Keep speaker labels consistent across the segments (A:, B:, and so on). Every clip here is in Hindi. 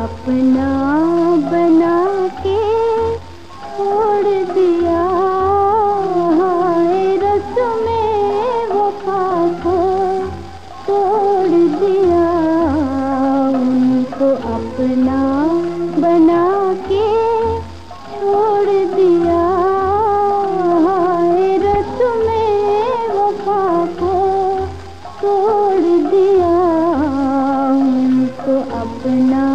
A: अपना बना के बना के छोड़ दिया। रत में वफा को तोड़ दिया। उनको अपना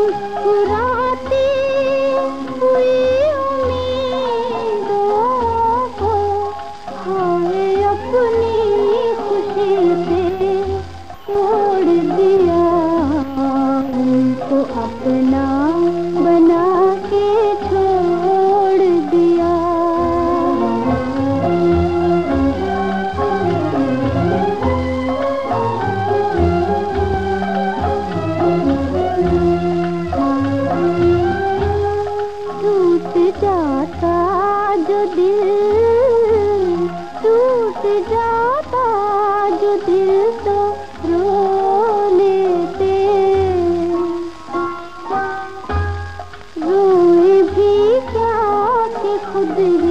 A: मुस्कुराती जाता जो दिल टूट जाता जो दिल तो रो लेते खुद ही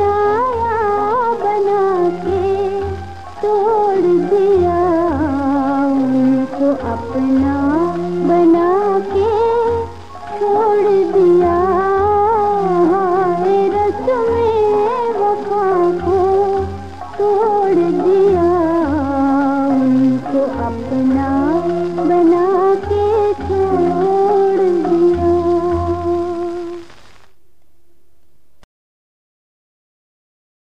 A: दिल